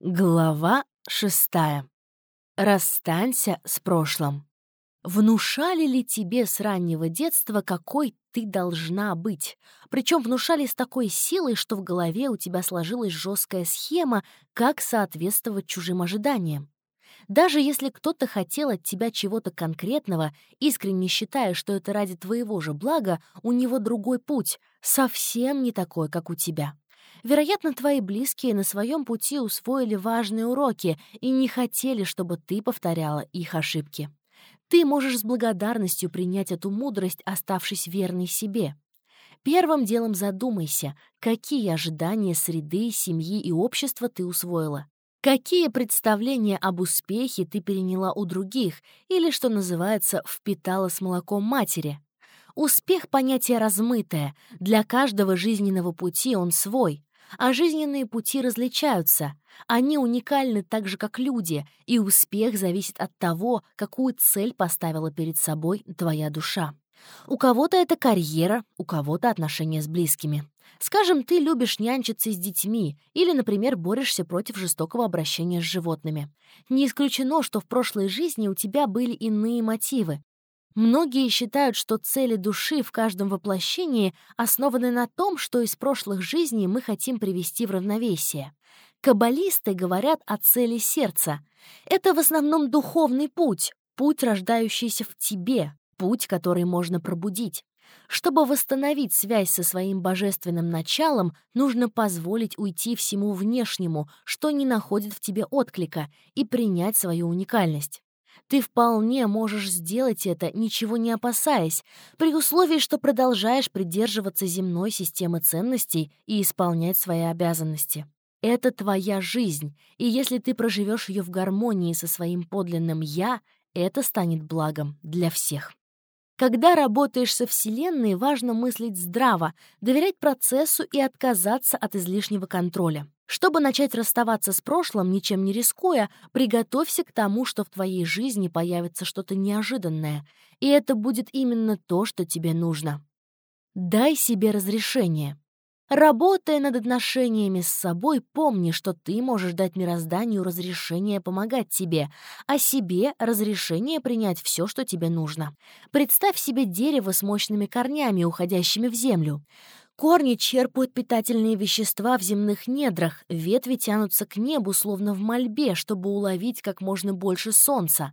Глава шестая. Расстанься с прошлым. Внушали ли тебе с раннего детства, какой ты должна быть? Причем внушали с такой силой, что в голове у тебя сложилась жесткая схема, как соответствовать чужим ожиданиям. Даже если кто-то хотел от тебя чего-то конкретного, искренне считая, что это ради твоего же блага, у него другой путь, совсем не такой, как у тебя. Вероятно, твои близкие на своем пути усвоили важные уроки и не хотели, чтобы ты повторяла их ошибки. Ты можешь с благодарностью принять эту мудрость, оставшись верной себе. Первым делом задумайся, какие ожидания среды, семьи и общества ты усвоила. Какие представления об успехе ты переняла у других или, что называется, впитала с молоком матери? Успех — понятие размытое, для каждого жизненного пути он свой. А жизненные пути различаются. Они уникальны так же, как люди, и успех зависит от того, какую цель поставила перед собой твоя душа. У кого-то это карьера, у кого-то отношения с близкими. Скажем, ты любишь нянчиться с детьми или, например, борешься против жестокого обращения с животными. Не исключено, что в прошлой жизни у тебя были иные мотивы, Многие считают, что цели души в каждом воплощении основаны на том, что из прошлых жизней мы хотим привести в равновесие. Каббалисты говорят о цели сердца. Это в основном духовный путь, путь, рождающийся в тебе, путь, который можно пробудить. Чтобы восстановить связь со своим божественным началом, нужно позволить уйти всему внешнему, что не находит в тебе отклика, и принять свою уникальность. Ты вполне можешь сделать это, ничего не опасаясь, при условии, что продолжаешь придерживаться земной системы ценностей и исполнять свои обязанности. Это твоя жизнь, и если ты проживешь ее в гармонии со своим подлинным «я», это станет благом для всех. Когда работаешь со Вселенной, важно мыслить здраво, доверять процессу и отказаться от излишнего контроля. Чтобы начать расставаться с прошлым, ничем не рискуя, приготовься к тому, что в твоей жизни появится что-то неожиданное, и это будет именно то, что тебе нужно. Дай себе разрешение. Работая над отношениями с собой, помни, что ты можешь дать мирозданию разрешение помогать тебе, а себе разрешение принять все, что тебе нужно. Представь себе дерево с мощными корнями, уходящими в землю. Корни черпают питательные вещества в земных недрах, ветви тянутся к небу, словно в мольбе, чтобы уловить как можно больше солнца.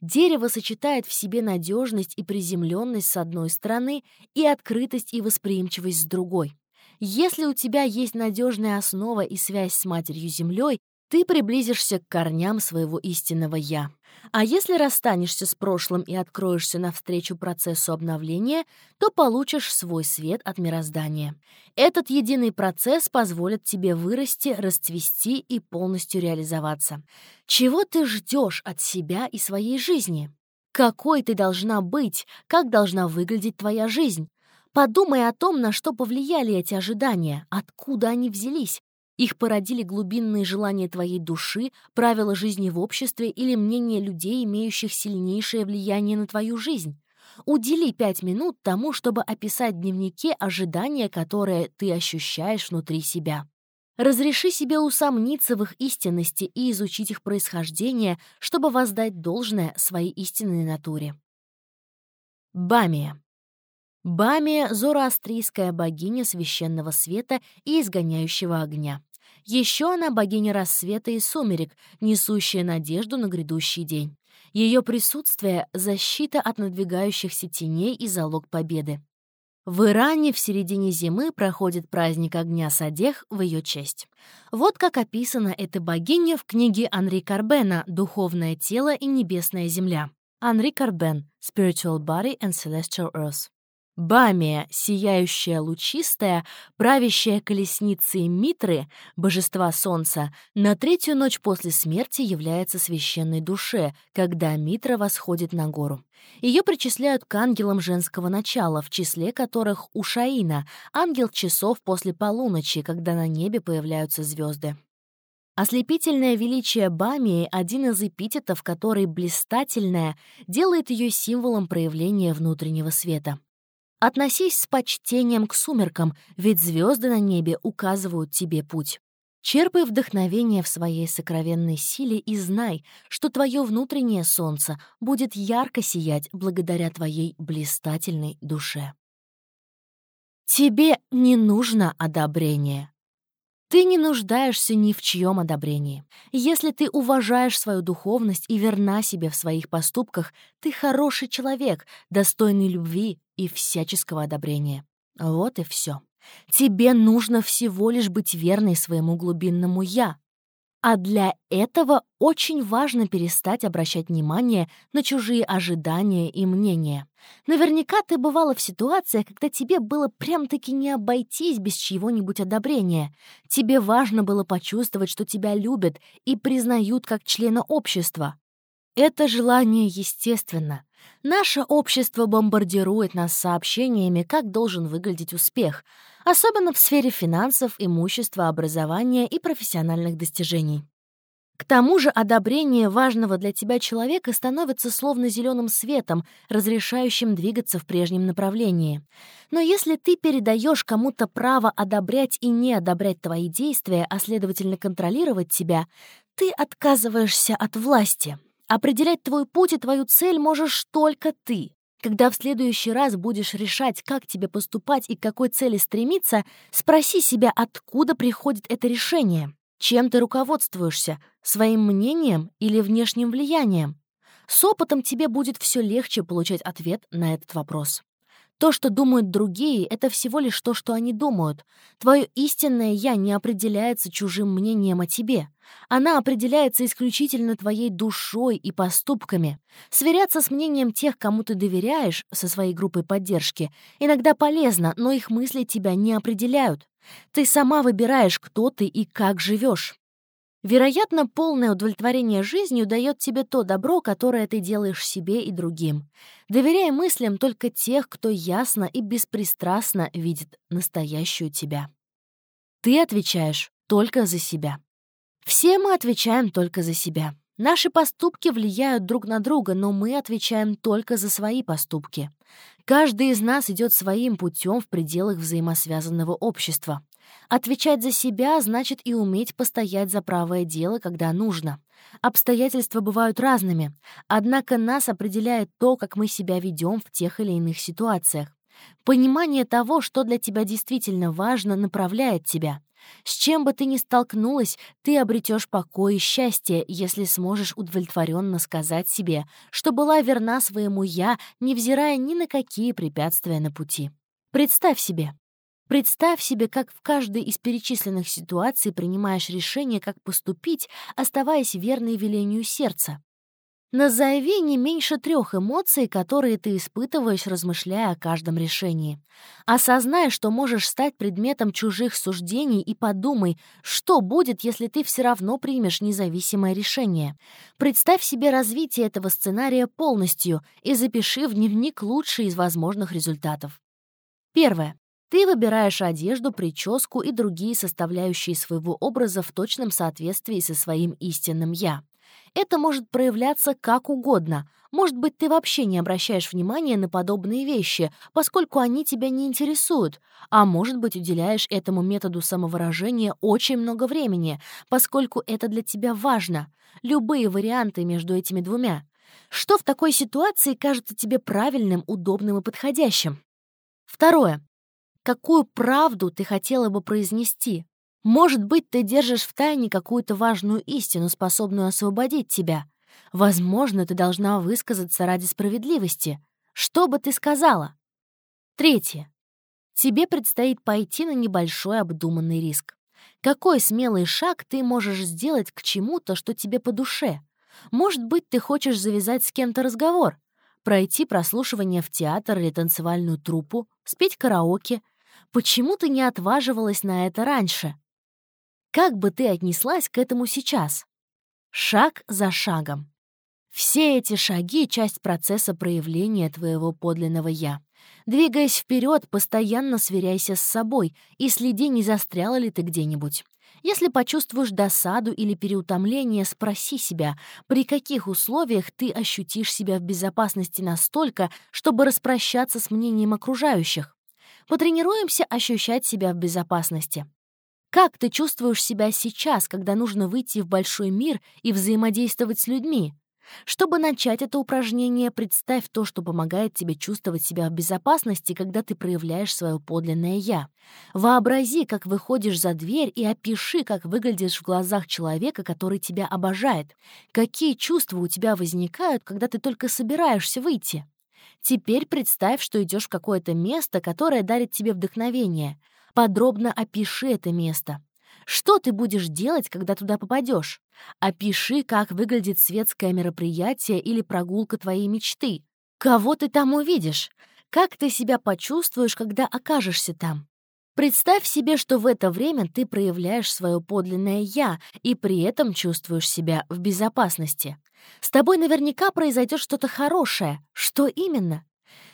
Дерево сочетает в себе надежность и приземленность с одной стороны и открытость и восприимчивость с другой. Если у тебя есть надежная основа и связь с Матерью-Землей, ты приблизишься к корням своего истинного «Я». А если расстанешься с прошлым и откроешься навстречу процессу обновления, то получишь свой свет от мироздания. Этот единый процесс позволит тебе вырасти, расцвести и полностью реализоваться. Чего ты ждешь от себя и своей жизни? Какой ты должна быть? Как должна выглядеть твоя жизнь? Подумай о том, на что повлияли эти ожидания, откуда они взялись. Их породили глубинные желания твоей души, правила жизни в обществе или мнение людей, имеющих сильнейшее влияние на твою жизнь. Удели пять минут тому, чтобы описать в дневнике ожидания, которые ты ощущаешь внутри себя. Разреши себе усомниться в их истинности и изучить их происхождение, чтобы воздать должное своей истинной натуре. Бамия. Бамия — зороастрийская богиня священного света и изгоняющего огня. Еще она богиня рассвета и сумерек, несущая надежду на грядущий день. Ее присутствие — защита от надвигающихся теней и залог победы. В Иране в середине зимы проходит праздник огня Садех в ее честь. Вот как описана эта богиня в книге Анри Карбена «Духовное тело и небесная земля». Анри Карбен «Spiritual Body and Celestial Earth». Бамия, сияющая лучистая, правящая колесницей Митры, божества солнца, на третью ночь после смерти является священной душе, когда Митра восходит на гору. Ее причисляют к ангелам женского начала, в числе которых Ушаина, ангел часов после полуночи, когда на небе появляются звезды. Ослепительное величие Бамии — один из эпитетов, который блистательное делает ее символом проявления внутреннего света. Относись с почтением к сумеркам, ведь звезды на небе указывают тебе путь. Черпай вдохновение в своей сокровенной силе и знай, что твое внутреннее солнце будет ярко сиять благодаря твоей блистательной душе. Тебе не нужно одобрение. Ты не нуждаешься ни в чьем одобрении. Если ты уважаешь свою духовность и верна себе в своих поступках, ты хороший человек, достойный любви и всяческого одобрения. Вот и все. Тебе нужно всего лишь быть верной своему глубинному «я». А для этого очень важно перестать обращать внимание на чужие ожидания и мнения. Наверняка ты бывала в ситуациях, когда тебе было прям-таки не обойтись без чьего-нибудь одобрения. Тебе важно было почувствовать, что тебя любят и признают как члена общества. Это желание естественно. Наше общество бомбардирует нас сообщениями, как должен выглядеть успех — особенно в сфере финансов, имущества, образования и профессиональных достижений. К тому же одобрение важного для тебя человека становится словно зеленым светом, разрешающим двигаться в прежнем направлении. Но если ты передаешь кому-то право одобрять и не одобрять твои действия, а следовательно контролировать тебя, ты отказываешься от власти. Определять твой путь и твою цель можешь только ты. Когда в следующий раз будешь решать, как тебе поступать и к какой цели стремиться, спроси себя, откуда приходит это решение. Чем ты руководствуешься? Своим мнением или внешним влиянием? С опытом тебе будет все легче получать ответ на этот вопрос. То, что думают другие, это всего лишь то, что они думают. Твое истинное «я» не определяется чужим мнением о тебе. Она определяется исключительно твоей душой и поступками. Сверяться с мнением тех, кому ты доверяешь, со своей группой поддержки, иногда полезно, но их мысли тебя не определяют. Ты сама выбираешь, кто ты и как живешь. Вероятно, полное удовлетворение жизнью дает тебе то добро, которое ты делаешь себе и другим. Доверяй мыслям только тех, кто ясно и беспристрастно видит настоящую тебя. Ты отвечаешь только за себя. Все мы отвечаем только за себя. Наши поступки влияют друг на друга, но мы отвечаем только за свои поступки. Каждый из нас идет своим путем в пределах взаимосвязанного общества. Отвечать за себя значит и уметь постоять за правое дело, когда нужно. Обстоятельства бывают разными, однако нас определяет то, как мы себя ведем в тех или иных ситуациях. Понимание того, что для тебя действительно важно, направляет тебя. С чем бы ты ни столкнулась, ты обретешь покой и счастье, если сможешь удовлетворенно сказать себе, что была верна своему «я», невзирая ни на какие препятствия на пути. Представь себе, Представь себе, как в каждой из перечисленных ситуаций принимаешь решение, как поступить, оставаясь верной велению сердца. Назови не меньше трех эмоций, которые ты испытываешь, размышляя о каждом решении. Осознай, что можешь стать предметом чужих суждений и подумай, что будет, если ты все равно примешь независимое решение. Представь себе развитие этого сценария полностью и запиши в дневник лучшие из возможных результатов. Первое. Ты выбираешь одежду, прическу и другие составляющие своего образа в точном соответствии со своим истинным «я». Это может проявляться как угодно. Может быть, ты вообще не обращаешь внимания на подобные вещи, поскольку они тебя не интересуют. А может быть, уделяешь этому методу самовыражения очень много времени, поскольку это для тебя важно. Любые варианты между этими двумя. Что в такой ситуации кажется тебе правильным, удобным и подходящим? Второе. Какую правду ты хотела бы произнести? Может быть, ты держишь в тайне какую-то важную истину, способную освободить тебя. Возможно, ты должна высказаться ради справедливости. Что бы ты сказала? Третье. Тебе предстоит пойти на небольшой обдуманный риск. Какой смелый шаг ты можешь сделать к чему-то, что тебе по душе? Может быть, ты хочешь завязать с кем-то разговор, пройти прослушивание в театр или танцевальную труппу, спеть караоке — Почему ты не отваживалась на это раньше? Как бы ты отнеслась к этому сейчас? Шаг за шагом. Все эти шаги — часть процесса проявления твоего подлинного «я». Двигаясь вперед, постоянно сверяйся с собой и следи, не застряла ли ты где-нибудь. Если почувствуешь досаду или переутомление, спроси себя, при каких условиях ты ощутишь себя в безопасности настолько, чтобы распрощаться с мнением окружающих. Потренируемся ощущать себя в безопасности. Как ты чувствуешь себя сейчас, когда нужно выйти в большой мир и взаимодействовать с людьми? Чтобы начать это упражнение, представь то, что помогает тебе чувствовать себя в безопасности, когда ты проявляешь свое подлинное «я». Вообрази, как выходишь за дверь и опиши, как выглядишь в глазах человека, который тебя обожает. Какие чувства у тебя возникают, когда ты только собираешься выйти? Теперь представь, что идешь в какое-то место, которое дарит тебе вдохновение. Подробно опиши это место. Что ты будешь делать, когда туда попадешь? Опиши, как выглядит светское мероприятие или прогулка твоей мечты. Кого ты там увидишь? Как ты себя почувствуешь, когда окажешься там? Представь себе, что в это время ты проявляешь свое подлинное «я» и при этом чувствуешь себя в безопасности. С тобой наверняка произойдет что-то хорошее. Что именно?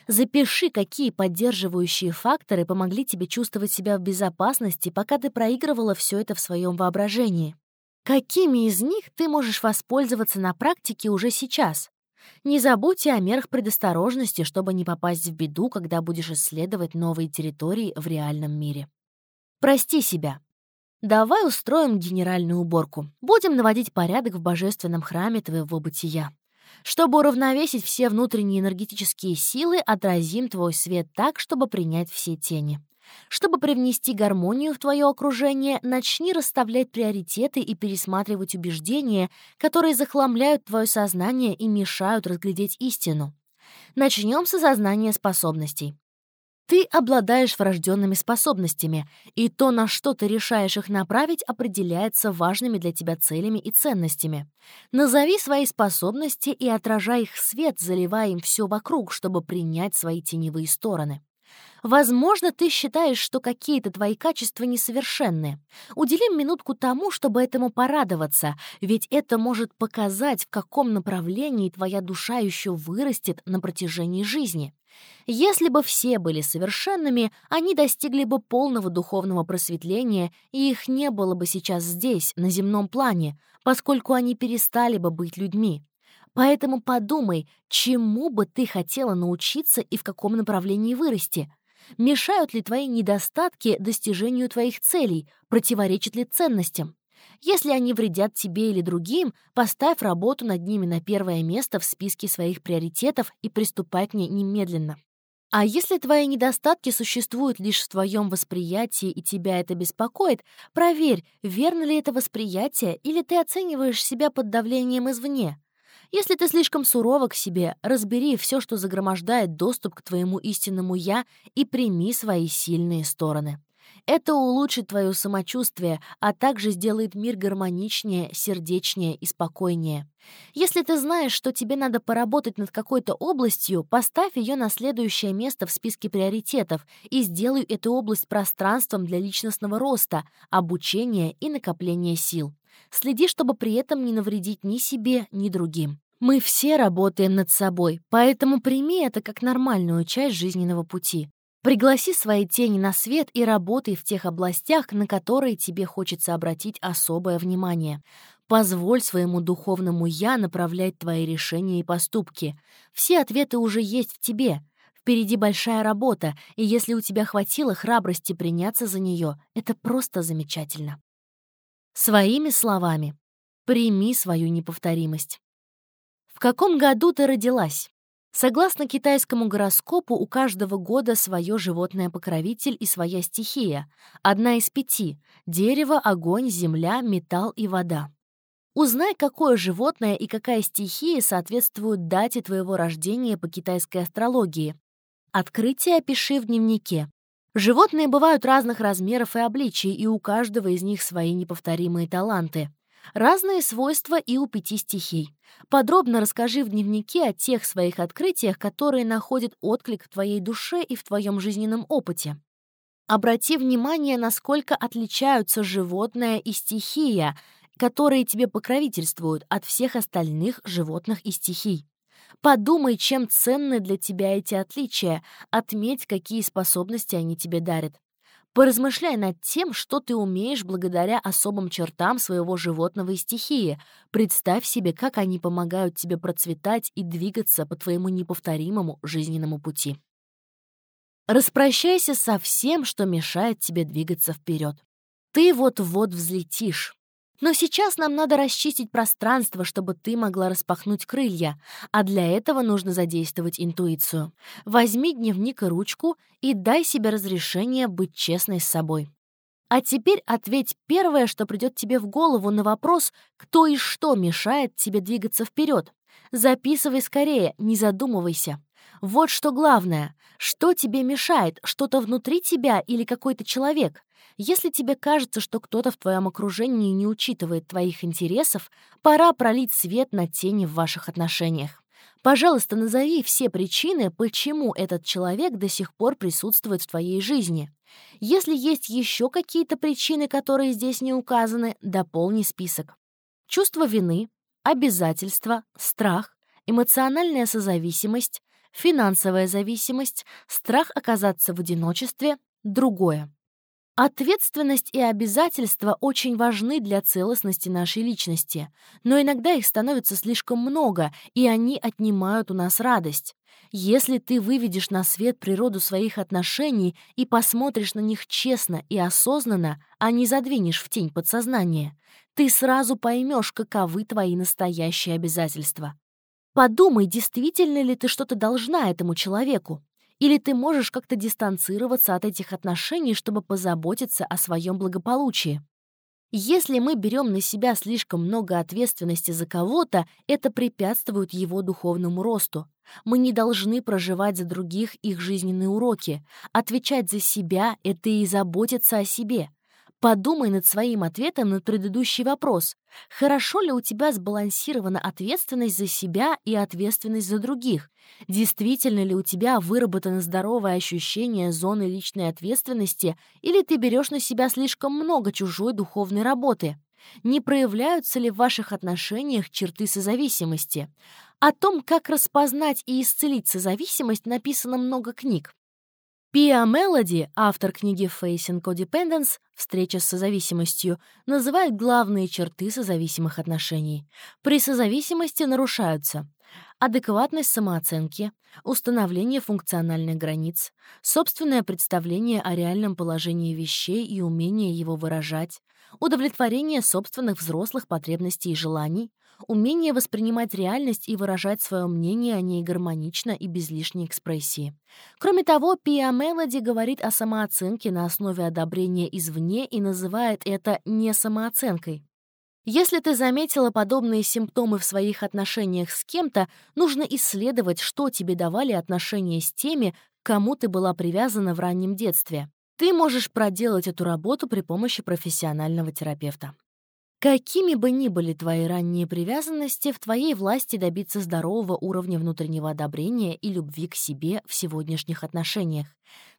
Запиши, какие поддерживающие факторы помогли тебе чувствовать себя в безопасности, пока ты проигрывала все это в своем воображении. Какими из них ты можешь воспользоваться на практике уже сейчас? Не забудьте о мерах предосторожности, чтобы не попасть в беду, когда будешь исследовать новые территории в реальном мире. Прости себя. Давай устроим генеральную уборку. Будем наводить порядок в божественном храме твоего бытия. Чтобы уравновесить все внутренние энергетические силы, отразим твой свет так, чтобы принять все тени. Чтобы привнести гармонию в твое окружение, начни расставлять приоритеты и пересматривать убеждения, которые захламляют твое сознание и мешают разглядеть истину. Начнем с осознания способностей. Ты обладаешь врожденными способностями, и то, на что ты решаешь их направить, определяется важными для тебя целями и ценностями. Назови свои способности и отражай их свет, заливая им все вокруг, чтобы принять свои теневые стороны. Возможно, ты считаешь, что какие-то твои качества несовершенны. Уделим минутку тому, чтобы этому порадоваться, ведь это может показать, в каком направлении твоя душа еще вырастет на протяжении жизни. Если бы все были совершенными, они достигли бы полного духовного просветления, и их не было бы сейчас здесь, на земном плане, поскольку они перестали бы быть людьми. Поэтому подумай, чему бы ты хотела научиться и в каком направлении вырасти. Мешают ли твои недостатки достижению твоих целей, противоречат ли ценностям? Если они вредят тебе или другим, поставь работу над ними на первое место в списке своих приоритетов и приступай к ней немедленно. А если твои недостатки существуют лишь в твоем восприятии и тебя это беспокоит, проверь, верно ли это восприятие или ты оцениваешь себя под давлением извне. Если ты слишком сурова к себе, разбери все, что загромождает доступ к твоему истинному «я» и прими свои сильные стороны. Это улучшит твое самочувствие, а также сделает мир гармоничнее, сердечнее и спокойнее. Если ты знаешь, что тебе надо поработать над какой-то областью, поставь ее на следующее место в списке приоритетов и сделай эту область пространством для личностного роста, обучения и накопления сил. Следи, чтобы при этом не навредить ни себе, ни другим. Мы все работаем над собой, поэтому прими это как нормальную часть жизненного пути. Пригласи свои тени на свет и работай в тех областях, на которые тебе хочется обратить особое внимание. Позволь своему духовному «я» направлять твои решения и поступки. Все ответы уже есть в тебе. Впереди большая работа, и если у тебя хватило храбрости приняться за нее, это просто замечательно. Своими словами. Прими свою неповторимость каком году ты родилась? Согласно китайскому гороскопу, у каждого года свое животное-покровитель и своя стихия. Одна из пяти — дерево, огонь, земля, металл и вода. Узнай, какое животное и какая стихия соответствуют дате твоего рождения по китайской астрологии. Открытие опиши в дневнике. Животные бывают разных размеров и обличий, и у каждого из них свои неповторимые таланты. Разные свойства и у пяти стихий. Подробно расскажи в дневнике о тех своих открытиях, которые находят отклик в твоей душе и в твоем жизненном опыте. Обрати внимание, насколько отличаются животное и стихия, которые тебе покровительствуют от всех остальных животных и стихий. Подумай, чем ценны для тебя эти отличия, отметь, какие способности они тебе дарят. Поразмышляй над тем, что ты умеешь благодаря особым чертам своего животного и стихии. Представь себе, как они помогают тебе процветать и двигаться по твоему неповторимому жизненному пути. Распрощайся со всем, что мешает тебе двигаться вперед. Ты вот-вот взлетишь. Но сейчас нам надо расчистить пространство, чтобы ты могла распахнуть крылья, а для этого нужно задействовать интуицию. Возьми дневник и ручку и дай себе разрешение быть честной с собой. А теперь ответь первое, что придет тебе в голову на вопрос, кто и что мешает тебе двигаться вперед. Записывай скорее, не задумывайся. Вот что главное. Что тебе мешает? Что-то внутри тебя или какой-то человек? Если тебе кажется, что кто-то в твоем окружении не учитывает твоих интересов, пора пролить свет на тени в ваших отношениях. Пожалуйста, назови все причины, почему этот человек до сих пор присутствует в твоей жизни. Если есть еще какие-то причины, которые здесь не указаны, дополни список. Чувство вины, обязательства, страх, эмоциональная созависимость, финансовая зависимость, страх оказаться в одиночестве, другое. Ответственность и обязательства очень важны для целостности нашей личности, но иногда их становится слишком много, и они отнимают у нас радость. Если ты выведешь на свет природу своих отношений и посмотришь на них честно и осознанно, а не задвинешь в тень подсознания, ты сразу поймешь, каковы твои настоящие обязательства. Подумай, действительно ли ты что-то должна этому человеку. Или ты можешь как-то дистанцироваться от этих отношений, чтобы позаботиться о своем благополучии? Если мы берем на себя слишком много ответственности за кого-то, это препятствует его духовному росту. Мы не должны проживать за других их жизненные уроки. Отвечать за себя — это и заботиться о себе. Подумай над своим ответом на предыдущий вопрос. Хорошо ли у тебя сбалансирована ответственность за себя и ответственность за других? Действительно ли у тебя выработано здоровое ощущение зоны личной ответственности, или ты берешь на себя слишком много чужой духовной работы? Не проявляются ли в ваших отношениях черты созависимости? О том, как распознать и исцелить созависимость, написано много книг. Пиа Мелоди, автор книги Facing Codependence «Встреча с созависимостью», называет главные черты созависимых отношений. При созависимости нарушаются адекватность самооценки, установление функциональных границ, собственное представление о реальном положении вещей и умение его выражать, удовлетворение собственных взрослых потребностей и желаний, умение воспринимать реальность и выражать свое мнение о ней гармонично и без лишней экспрессии. Кроме того, Пиа Мелоди говорит о самооценке на основе одобрения извне и называет это не самооценкой. Если ты заметила подобные симптомы в своих отношениях с кем-то, нужно исследовать, что тебе давали отношения с теми, кому ты была привязана в раннем детстве. Ты можешь проделать эту работу при помощи профессионального терапевта. Какими бы ни были твои ранние привязанности, в твоей власти добиться здорового уровня внутреннего одобрения и любви к себе в сегодняшних отношениях.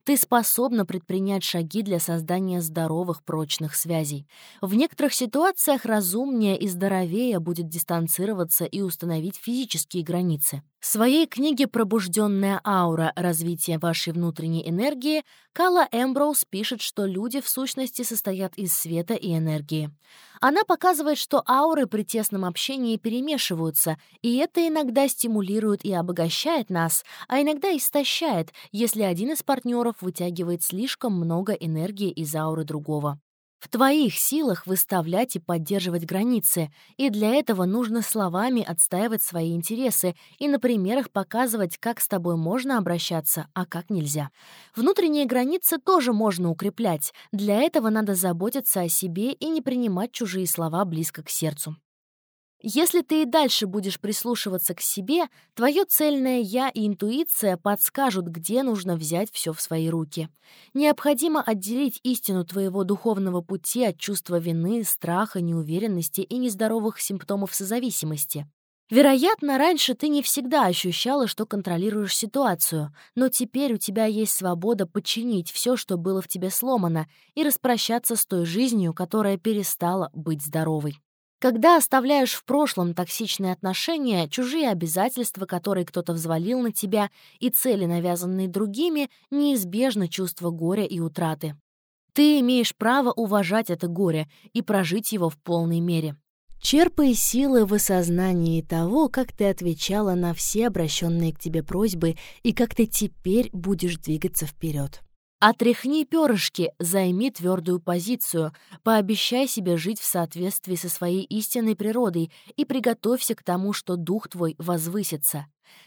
Ты способна предпринять шаги для создания здоровых прочных связей. В некоторых ситуациях разумнее и здоровее будет дистанцироваться и установить физические границы. В своей книге «Пробужденная аура. Развитие вашей внутренней энергии» Кала Эмброуз пишет, что люди в сущности состоят из света и энергии. Она показывает, что ауры при тесном общении перемешиваются, и это иногда стимулирует и обогащает нас, а иногда истощает, если один из партнеров вытягивает слишком много энергии из ауры другого. В твоих силах выставлять и поддерживать границы, и для этого нужно словами отстаивать свои интересы и на примерах показывать, как с тобой можно обращаться, а как нельзя. Внутренние границы тоже можно укреплять, для этого надо заботиться о себе и не принимать чужие слова близко к сердцу. Если ты и дальше будешь прислушиваться к себе, твое цельное «я» и интуиция подскажут, где нужно взять все в свои руки. Необходимо отделить истину твоего духовного пути от чувства вины, страха, неуверенности и нездоровых симптомов созависимости. Вероятно, раньше ты не всегда ощущала, что контролируешь ситуацию, но теперь у тебя есть свобода подчинить все, что было в тебе сломано, и распрощаться с той жизнью, которая перестала быть здоровой. Когда оставляешь в прошлом токсичные отношения, чужие обязательства, которые кто-то взвалил на тебя, и цели, навязанные другими, неизбежно чувство горя и утраты. Ты имеешь право уважать это горе и прожить его в полной мере. Черпай силы в осознании того, как ты отвечала на все обращенные к тебе просьбы и как ты теперь будешь двигаться вперед. Отряхни перышки, займи твердую позицию, пообещай себе жить в соответствии со своей истинной природой и приготовься к тому, что дух твой возвысится.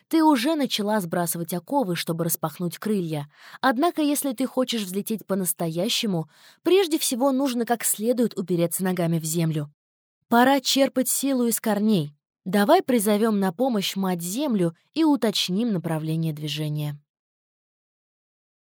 Ты уже начала сбрасывать оковы, чтобы распахнуть крылья. Однако, если ты хочешь взлететь по-настоящему, прежде всего нужно как следует упереться ногами в землю. Пора черпать силу из корней. Давай призовем на помощь Мать-Землю и уточним направление движения.